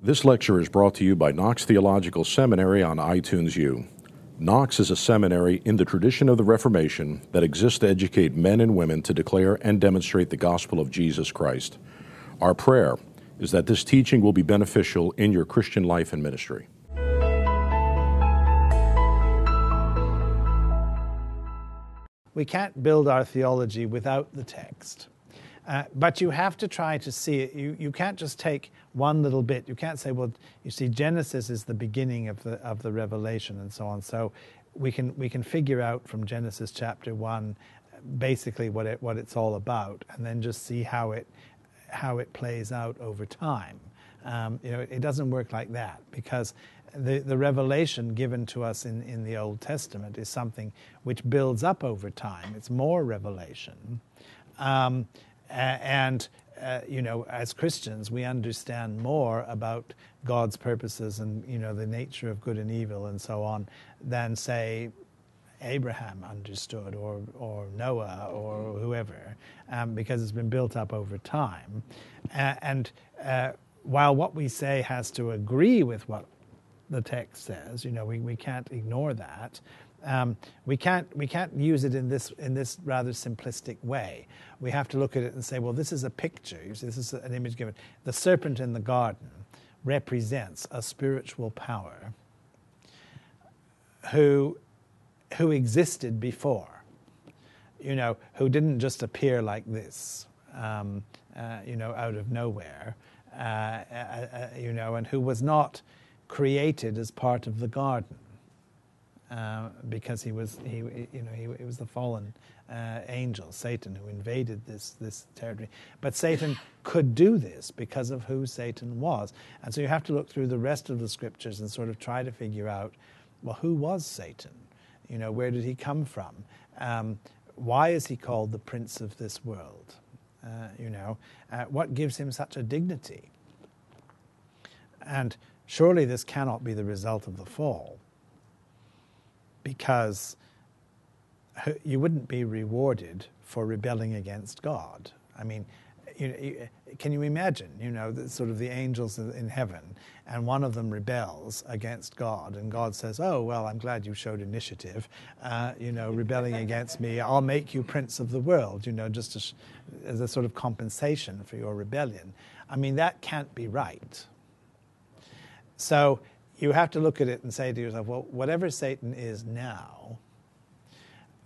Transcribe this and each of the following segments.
This lecture is brought to you by Knox Theological Seminary on iTunes U. Knox is a seminary in the tradition of the Reformation that exists to educate men and women to declare and demonstrate the gospel of Jesus Christ. Our prayer is that this teaching will be beneficial in your Christian life and ministry. We can't build our theology without the text. Uh, but you have to try to see it. You, you can't just take one little bit. You can't say, well, you see, Genesis is the beginning of the, of the revelation and so on. So we can, we can figure out from Genesis chapter 1 basically what, it, what it's all about and then just see how it, how it plays out over time. Um, you know, it doesn't work like that because the, the revelation given to us in, in the Old Testament is something which builds up over time. It's more revelation. Um, and uh, you know, as Christians, we understand more about God's purposes and you know the nature of good and evil and so on than say Abraham understood or or Noah or whoever, um, because it's been built up over time. Uh, and uh, while what we say has to agree with what the text says, you know, we, we can't ignore that. Um, we can't we can't use it in this in this rather simplistic way. We have to look at it and say, well, this is a picture. This is an image given. The serpent in the garden represents a spiritual power who who existed before. You know, who didn't just appear like this. Um, uh, you know, out of nowhere. Uh, uh, uh you know, and who was not created as part of the garden uh, because he was he you know he, was the fallen uh, angel Satan who invaded this this territory. But Satan could do this because of who Satan was, and so you have to look through the rest of the scriptures and sort of try to figure out, well, who was Satan? You know, where did he come from? Um, why is he called the prince of this world? Uh, you know, uh, what gives him such a dignity? And surely this cannot be the result of the fall because you wouldn't be rewarded for rebelling against God. I mean, you, can you imagine, you know, sort of the angels in heaven, and one of them rebels against God, and God says, "Oh well, I'm glad you showed initiative, uh, you know, rebelling against me. I'll make you prince of the world, you know, just as, as a sort of compensation for your rebellion." I mean, that can't be right. So you have to look at it and say to yourself, well, whatever Satan is now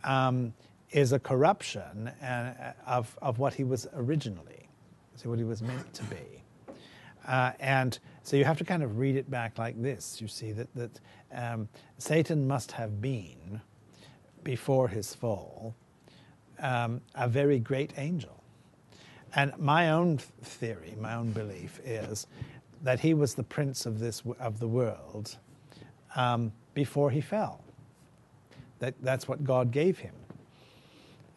um, is a corruption uh, of, of what he was originally, so what he was meant to be. Uh, and so you have to kind of read it back like this. You see that, that um, Satan must have been, before his fall, um, a very great angel. And my own theory, my own belief is that he was the prince of this of the world um, before he fell. That that's what God gave him,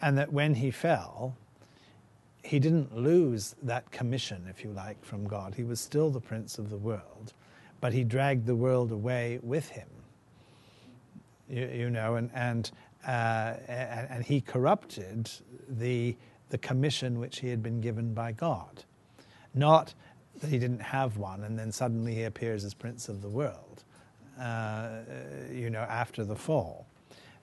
and that when he fell, he didn't lose that commission, if you like, from God. He was still the prince of the world, but he dragged the world away with him. You, you know, and and, uh, and and he corrupted the the commission which he had been given by God, not that he didn't have one, and then suddenly he appears as Prince of the World, uh, you know, after the fall.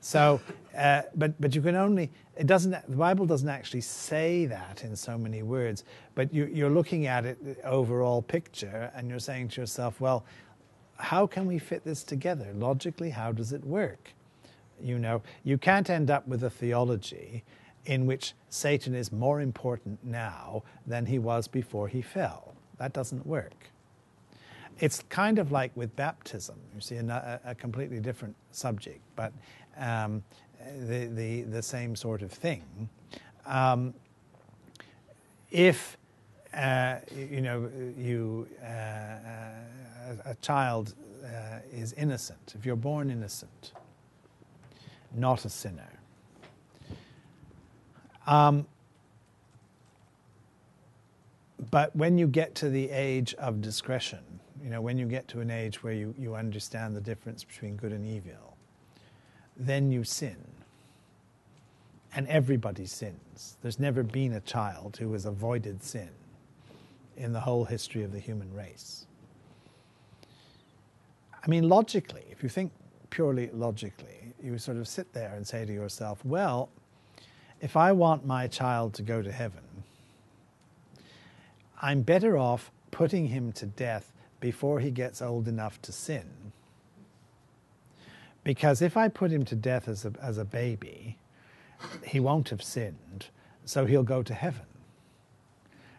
So, uh, but but you can only it doesn't the Bible doesn't actually say that in so many words, but you, you're looking at it the overall picture, and you're saying to yourself, well, how can we fit this together logically? How does it work? You know, you can't end up with a theology in which Satan is more important now than he was before he fell. That doesn't work. It's kind of like with baptism. You see, a, a completely different subject, but um, the, the, the same sort of thing. Um, if uh, you know you uh, a child uh, is innocent, if you're born innocent, not a sinner. Um, but when you get to the age of discretion, you know, when you get to an age where you, you understand the difference between good and evil, then you sin. And everybody sins. There's never been a child who has avoided sin in the whole history of the human race. I mean, logically, if you think purely logically, you sort of sit there and say to yourself, well, if I want my child to go to heaven, I'm better off putting him to death before he gets old enough to sin. Because if I put him to death as a, as a baby, he won't have sinned, so he'll go to heaven.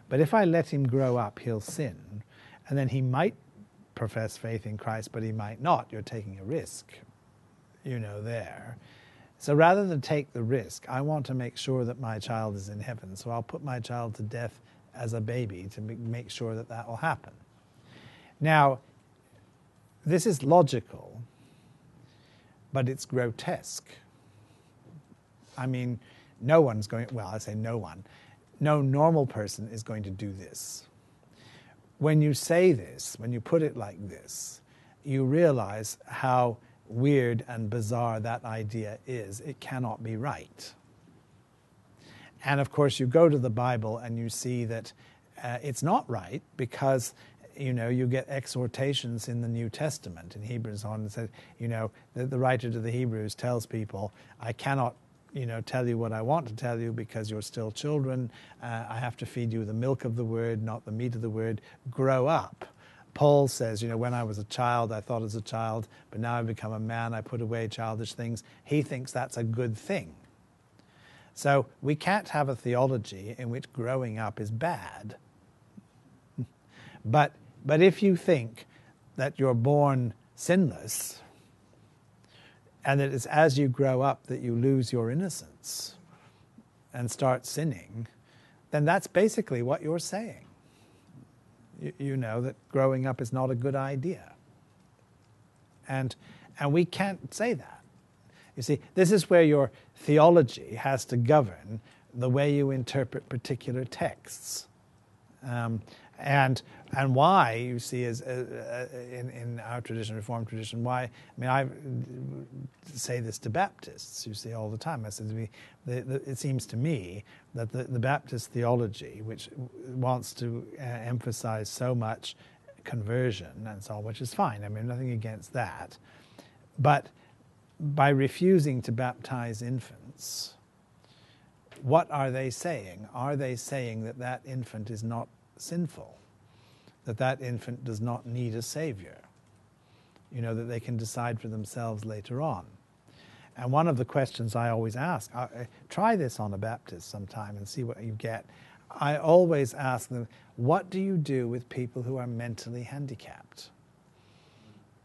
But if I let him grow up, he'll sin, and then he might profess faith in Christ, but he might not. You're taking a risk, you know, there. So rather than take the risk, I want to make sure that my child is in heaven. So I'll put my child to death as a baby to make sure that that will happen. Now, this is logical, but it's grotesque. I mean, no one's going, well, I say no one, no normal person is going to do this. When you say this, when you put it like this, you realize how weird and bizarre that idea is. It cannot be right. And of course, you go to the Bible and you see that uh, it's not right because you know you get exhortations in the New Testament in Hebrews on and says you know the, the writer to the Hebrews tells people I cannot you know tell you what I want to tell you because you're still children. Uh, I have to feed you the milk of the word, not the meat of the word. Grow up. Paul says, you know, when I was a child, I thought as a child, but now I've become a man, I put away childish things. He thinks that's a good thing. So we can't have a theology in which growing up is bad. But, but if you think that you're born sinless, and that it's as you grow up that you lose your innocence and start sinning, then that's basically what you're saying you, you know that growing up is not a good idea. And, and we can't say that. You see, this is where your theology has to govern the way you interpret particular texts. Um, and and why you see as uh, uh, in, in our tradition, Reformed tradition, why I mean I say this to Baptists. You see all the time. I said to me, the, the, it seems to me that the, the Baptist theology, which wants to uh, emphasize so much conversion and so on, which is fine. I mean nothing against that, but by refusing to baptize infants, what are they saying? Are they saying that that infant is not sinful, that that infant does not need a savior, you know, that they can decide for themselves later on. And one of the questions I always ask, try this on a Baptist sometime and see what you get. I always ask them, what do you do with people who are mentally handicapped?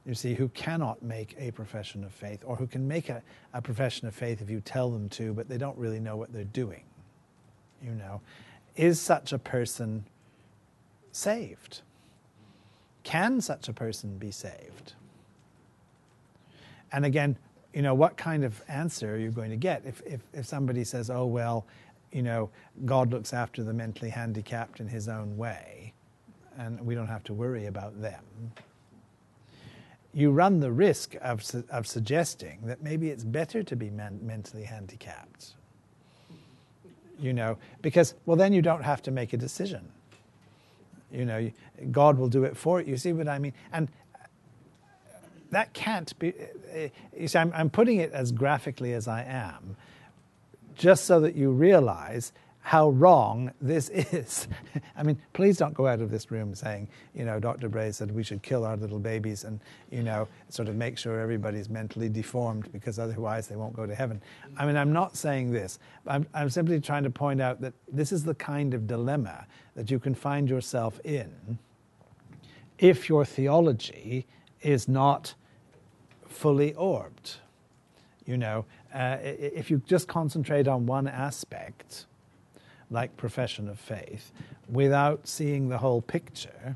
You see, who cannot make a profession of faith, or who can make a, a profession of faith if you tell them to, but they don't really know what they're doing. You know, is such a person saved? Can such a person be saved? And again, you know, what kind of answer are you going to get if, if, if somebody says, oh, well, you know, God looks after the mentally handicapped in his own way, and we don't have to worry about them. You run the risk of, su- of suggesting that maybe it's better to be men- mentally handicapped. You know, because, well, then you don't have to make a decision. You know, God will do it for you. You see what I mean? And that can't be. You see, I'm, I'm putting it as graphically as I am, just so that you realize how wrong this is. I mean, please don't go out of this room saying, you know, Dr. Bray said we should kill our little babies and, you know, sort of make sure everybody's mentally deformed because otherwise they won't go to heaven. I mean, I'm not saying this. I'm, I'm simply trying to point out that this is the kind of dilemma that you can find yourself in if your theology is not fully orbed. You know, uh, if you just concentrate on one aspect, like profession of faith without seeing the whole picture.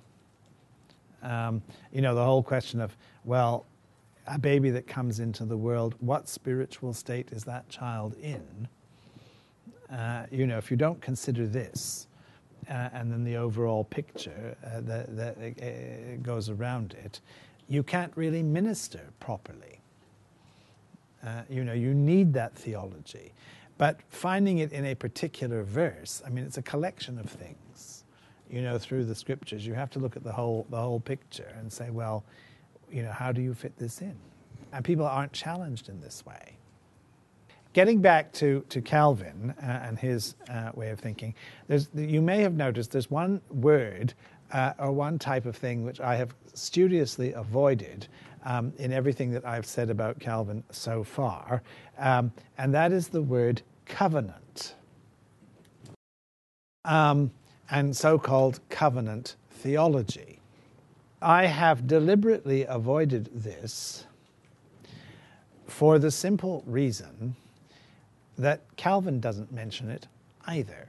Um, you know, the whole question of, well, a baby that comes into the world, what spiritual state is that child in? Uh, you know, if you don't consider this, uh, and then the overall picture uh, that, that uh, goes around it, you can't really minister properly. Uh, you know, you need that theology. But finding it in a particular verse, I mean, it's a collection of things, you know, through the scriptures. You have to look at the whole, the whole picture and say, well, you know, how do you fit this in? And people aren't challenged in this way. Getting back to, to Calvin uh, and his uh, way of thinking, there's, you may have noticed there's one word uh, or one type of thing which I have studiously avoided um, in everything that I've said about Calvin so far, um, and that is the word covenant. Um, and so called covenant theology. I have deliberately avoided this for the simple reason that Calvin doesn't mention it either.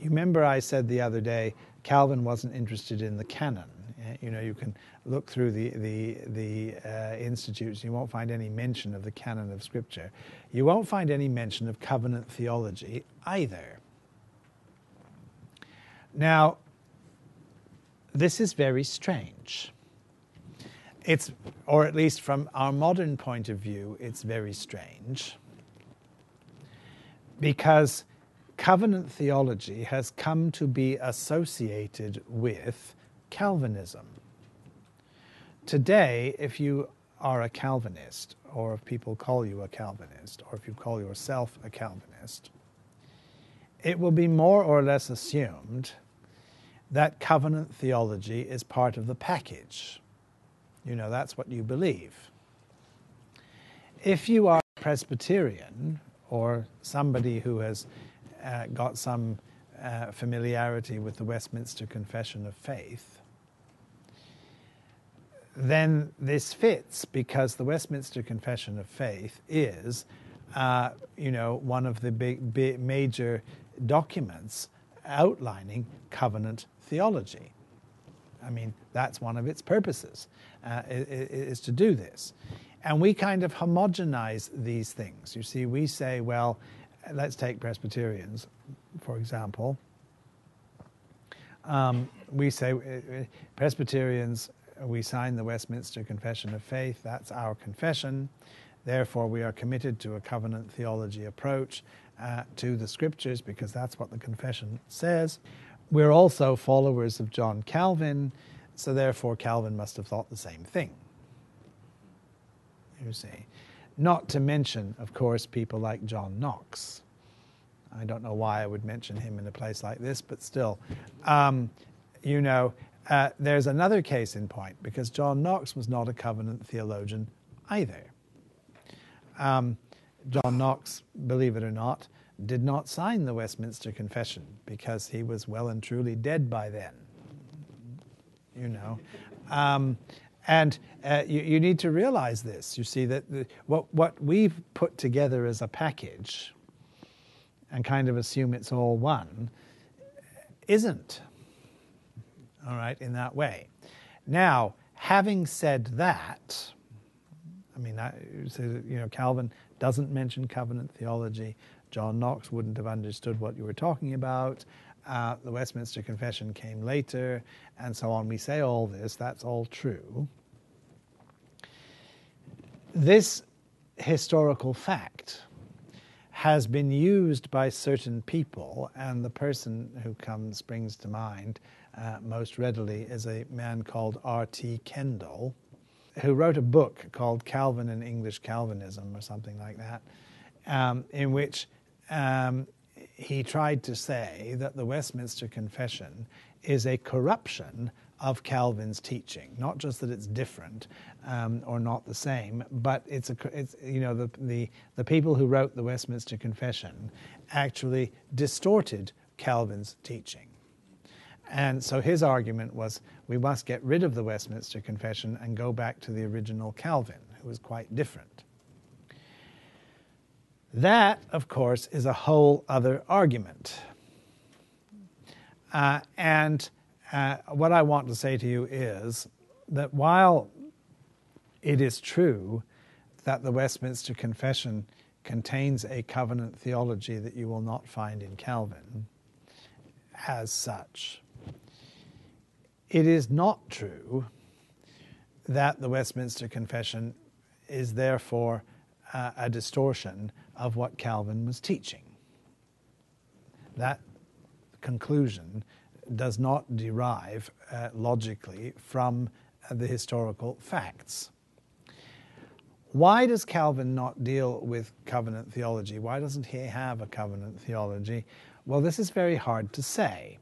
You remember I said the other day Calvin wasn't interested in the canon. Eh, you know, you can look through the the the uh, institutes. You won't find any mention of the canon of Scripture. You won't find any mention of covenant theology either. Now, this is very strange. It's, or at least from our modern point of view, it's very strange because covenant theology has come to be associated with Calvinism. Today, if you are a Calvinist, or if people call you a Calvinist, or if you call yourself a Calvinist, it will be more or less assumed that covenant theology is part of the package. You know, that's what you believe. If you are Presbyterian or somebody who has uh, got some uh, familiarity with the Westminster Confession of Faith, then this fits because the Westminster Confession of Faith is, uh, you know, one of the big, big major documents outlining covenant theology. I mean, that's one of its purposes, uh, is to do this. And we kind of homogenize these things. You see, we say, well, let's take Presbyterians, for example. Um, we say, uh, uh, Presbyterians, we sign the Westminster Confession of Faith, that's our confession. Therefore, we are committed to a covenant theology approach uh, to the scriptures because that's what the confession says. We're also followers of John Calvin, so therefore Calvin must have thought the same thing. You see. Not to mention, of course, people like John Knox. I don't know why I would mention him in a place like this, but still. Um, you know, uh, there's another case in point because John Knox was not a covenant theologian either. Um, John Knox, believe it or not, did not sign the Westminster Confession because he was well and truly dead by then. You know. Um, and uh, you, you, need to realize this. You see that the, what, what we've put together as a package and kind of assume it's all one isn't, all right, in that way. Now, having said that, I mean, you know, Calvin doesn't mention covenant theology. John Knox wouldn't have understood what you were talking about. Uh, the Westminster Confession came later, and so on. We say all this, that's all true. This historical fact has been used by certain people, and the person who comes springs to mind uh, most readily is a man called R.T. Kendall, who wrote a book called Calvin and English Calvinism, or something like that, um, in which um, he tried to say that the Westminster Confession is a corruption of Calvin's teaching. Not just that it's different um, or not the same, but it's a it's you know the the the people who wrote the Westminster Confession actually distorted Calvin's teaching. And so his argument was we must get rid of the Westminster Confession and go back to the original Calvin, who was quite different. That, of course, is a whole other argument. Uh, and uh, what I want to say to you is that while it is true that the Westminster Confession contains a covenant theology that you will not find in Calvin as such, it is not true that the Westminster Confession is therefore uh, a distortion of what Calvin was teaching. That conclusion does not derive uh, logically from the historical facts. Why does Calvin not deal with covenant theology? Why doesn't he have a covenant theology? Well, this is very hard to say.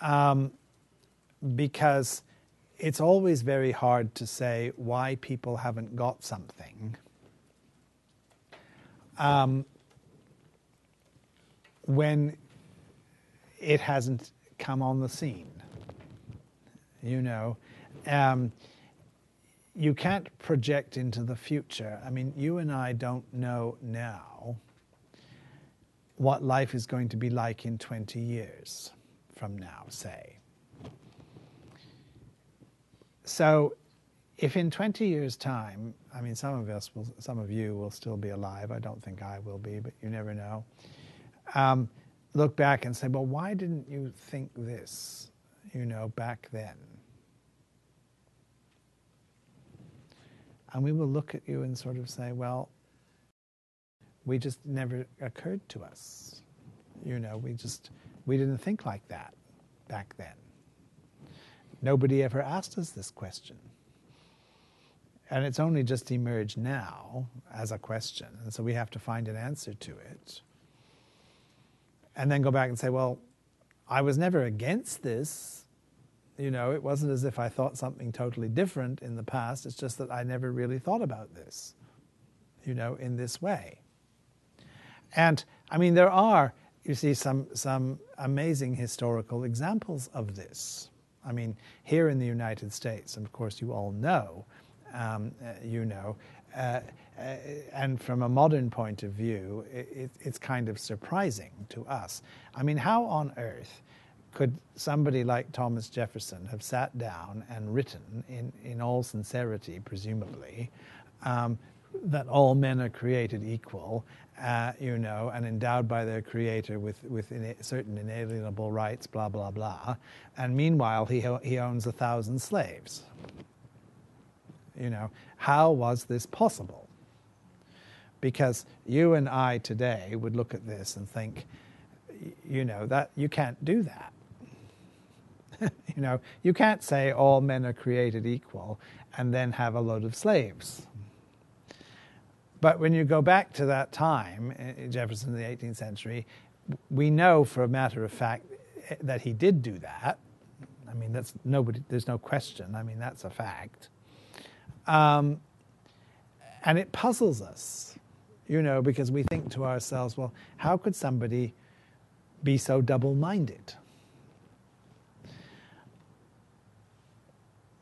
Um, because it's always very hard to say why people haven't got something. Um, when it hasn't come on the scene. You know, um, you can't project into the future. I mean, you and I don't know now what life is going to be like in 20 years from now, say. So, if in 20 years' time, I mean, some of us will, some of you will still be alive. I don't think I will be, but you never know. Um, look back and say, well, why didn't you think this, you know, back then? And we will look at you and sort of say, well, we just never occurred to us. You know, we just, we didn't think like that back then. Nobody ever asked us this question. And it's only just emerged now as a question. And so we have to find an answer to it. And then go back and say, well, I was never against this. You know, it wasn't as if I thought something totally different in the past. It's just that I never really thought about this, you know, in this way. And I mean, there are, you see, some, some amazing historical examples of this. I mean, here in the United States, and of course, you all know, um, uh, you know, uh, uh, and from a modern point of view, it, it's kind of surprising to us. I mean, how on earth could somebody like Thomas Jefferson have sat down and written, in, in all sincerity, presumably, um, that all men are created equal, uh, you know, and endowed by their creator with, with ina- certain inalienable rights, blah, blah, blah. And meanwhile, he, he owns a thousand slaves. You know, how was this possible? Because you and I today would look at this and think, you know, that you can't do that. you know, you can't say all men are created equal and then have a load of slaves. But when you go back to that time, eh, eh, Jefferson in the 18th century, we know for a matter of fact eh, that he did do that. I mean, that's nobody. There's no question. I mean, that's a fact. Um, and it puzzles us you know, because we think to ourselves, well, how could somebody be so double minded?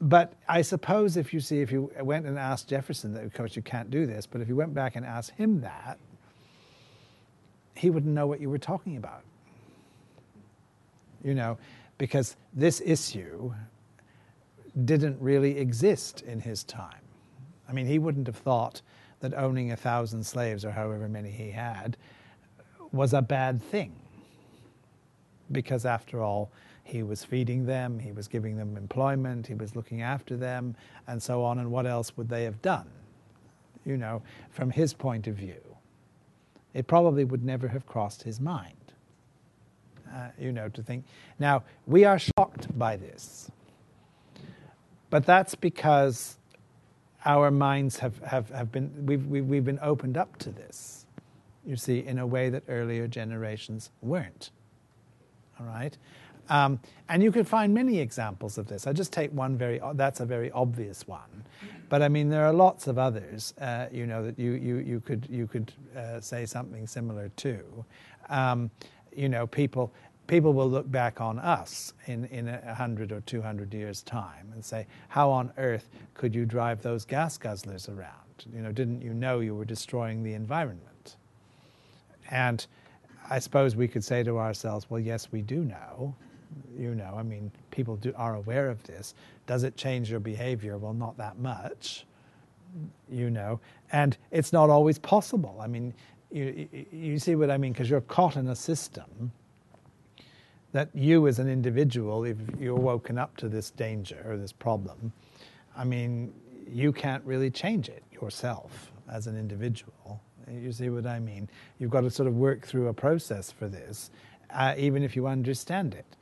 But I suppose if you see, if you went and asked Jefferson, that of course you can't do this, but if you went back and asked him that, he wouldn't know what you were talking about. You know, because this issue didn't really exist in his time. I mean, he wouldn't have thought that owning a thousand slaves or however many he had was a bad thing. Because after all, he was feeding them, he was giving them employment, he was looking after them, and so on. And what else would they have done? You know, from his point of view, it probably would never have crossed his mind. Uh, you know, to think. Now, we are shocked by this, but that's because our minds have, have, have been, we've, we've, we've been opened up to this, you see, in a way that earlier generations weren't. All right? Um, and you could find many examples of this. I just take one very, that's a very obvious one. But I mean, there are lots of others, uh, you know, that you, you, you could, you could uh, say something similar to. Um, you know, people, people will look back on us in, in a 100 or 200 years' time and say, How on earth could you drive those gas guzzlers around? You know, didn't you know you were destroying the environment? And I suppose we could say to ourselves, Well, yes, we do know. You know, I mean, people do, are aware of this. Does it change your behavior? Well, not that much. You know, and it's not always possible. I mean, you, you see what I mean? Because you're caught in a system that you as an individual, if you're woken up to this danger or this problem, I mean, you can't really change it yourself as an individual. You see what I mean? You've got to sort of work through a process for this, uh, even if you understand it.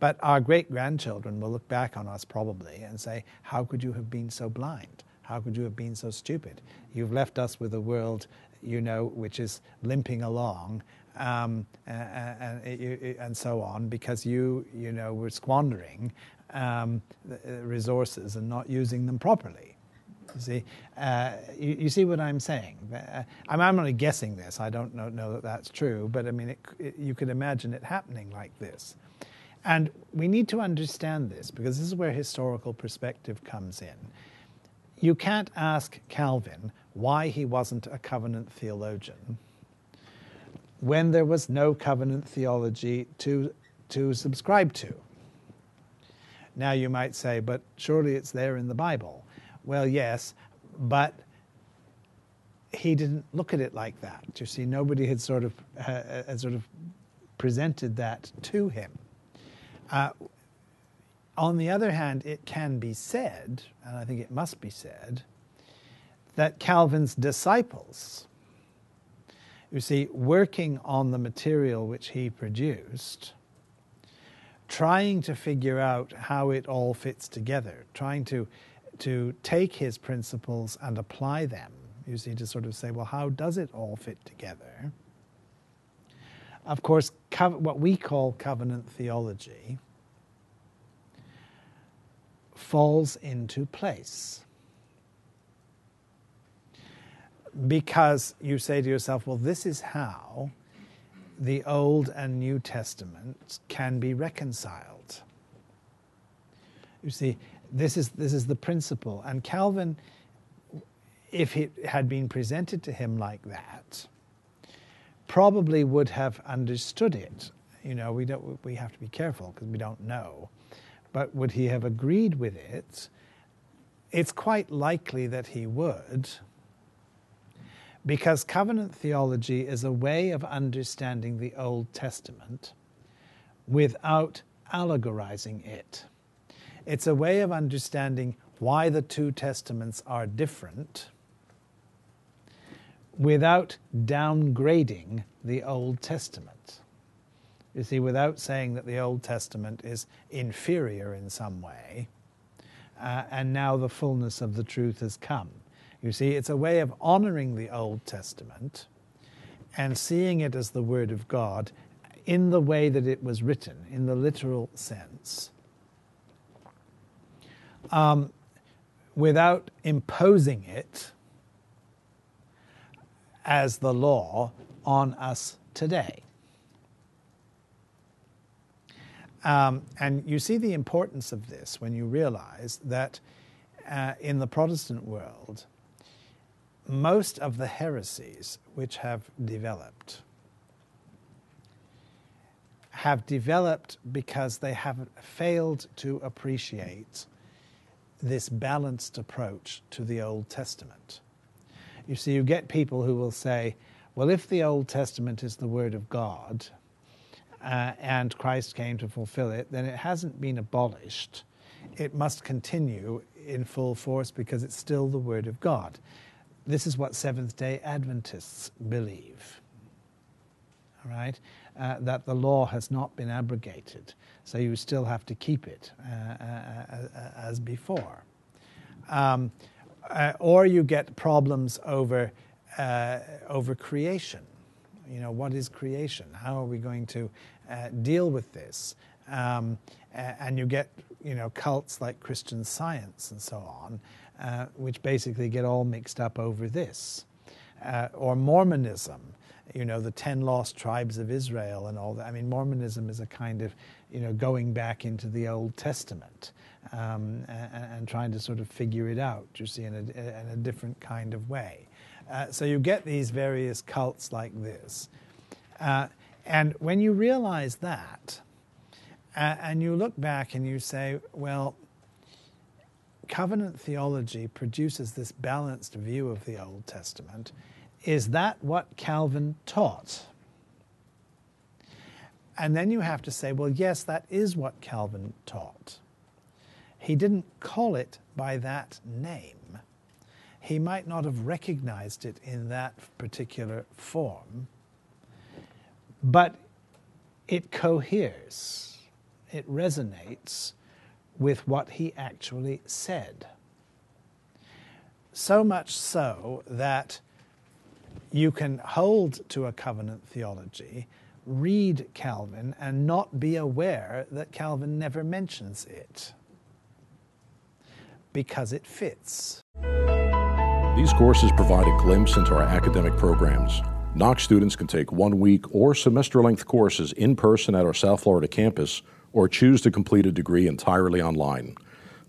But our great grandchildren will look back on us probably and say, How could you have been so blind? How could you have been so stupid? You've left us with a world, you know, which is limping along. Um, and, and, and, so on, because you, you know, were squandering um, resources and not using them properly. You see, uh, you, you, see what I'm saying? Uh, I'm, I'm, only guessing this. I don't know, know, that that's true, but I mean, it, it, you could imagine it happening like this. And we need to understand this because this is where historical perspective comes in. You can't ask Calvin why he wasn't a covenant theologian when there was no covenant theology to, to subscribe to. Now you might say, but surely it's there in the Bible. Well, yes, but he didn't look at it like that. You see, nobody had sort of uh, had sort of presented that to him. Uh, on the other hand, it can be said, and I think it must be said, that Calvin's disciples, you see, working on the material which he produced, trying to figure out how it all fits together, trying to, to take his principles and apply them, you see, to sort of say, well, how does it all fit together? Of course, what we call covenant theology falls into place. Because you say to yourself, well, this is how the Old and New Testaments can be reconciled. You see, this is, this is the principle. And Calvin, if it had been presented to him like that, probably would have understood it. You know, we, don't, we have to be careful because we don't know. But would he have agreed with it? It's quite likely that he would, because covenant theology is a way of understanding the Old Testament without allegorizing it. It's a way of understanding why the two testaments are different without downgrading the Old Testament. You see, without saying that the Old Testament is inferior in some way, uh, and now the fullness of the truth has come. You see, it's a way of honoring the Old Testament and seeing it as the Word of God in the way that it was written, in the literal sense, um, without imposing it as the law on us today. Um, and you see the importance of this when you realize that uh, in the Protestant world, most of the heresies which have developed have developed because they have failed to appreciate this balanced approach to the Old Testament. You see, you get people who will say, well, if the Old Testament is the Word of God, uh, and Christ came to fulfill it, then it hasn't been abolished. It must continue in full force because it's still the Word of God. This is what Seventh day Adventists believe. All right? Uh, that the law has not been abrogated, so you still have to keep it uh, uh, uh as before. Um, uh, or you get problems over, uh, over creation you know, what is creation? How are we going to uh, deal with this? Um, and you get, you know, cults like Christian Science and so on, uh, which basically get all mixed up over this. Uh, or Mormonism, you know, the ten lost tribes of Israel and all that. I mean, Mormonism is a kind of, you know, going back into the Old Testament um, and, and, trying to sort of figure it out, you see, in a, in a different kind of way. Uh, so you get these various cults like this. Uh, and when you realize that, uh, and you look back and you say, well, covenant theology produces this balanced view of the Old Testament. Is that what Calvin taught? And then you have to say, well, yes, that is what Calvin taught. He didn't call it by that name he might not have recognized it in that particular form, but it coheres. it resonates with what he actually said. So much so that you can hold to a covenant theology, read Calvin, and not be aware that Calvin never mentions it because it fits. These courses provide a glimpse into our academic programs. Knox students can take one week or semester length courses in person at our South Florida campus or choose to complete a degree entirely online.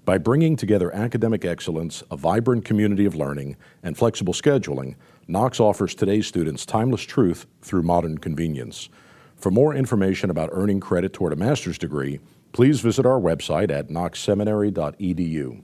By bringing together academic excellence, a vibrant community of learning, and flexible scheduling, Knox offers today's students timeless truth through modern convenience. For more information about earning credit toward a master's degree, please visit our website at knoxseminary.edu.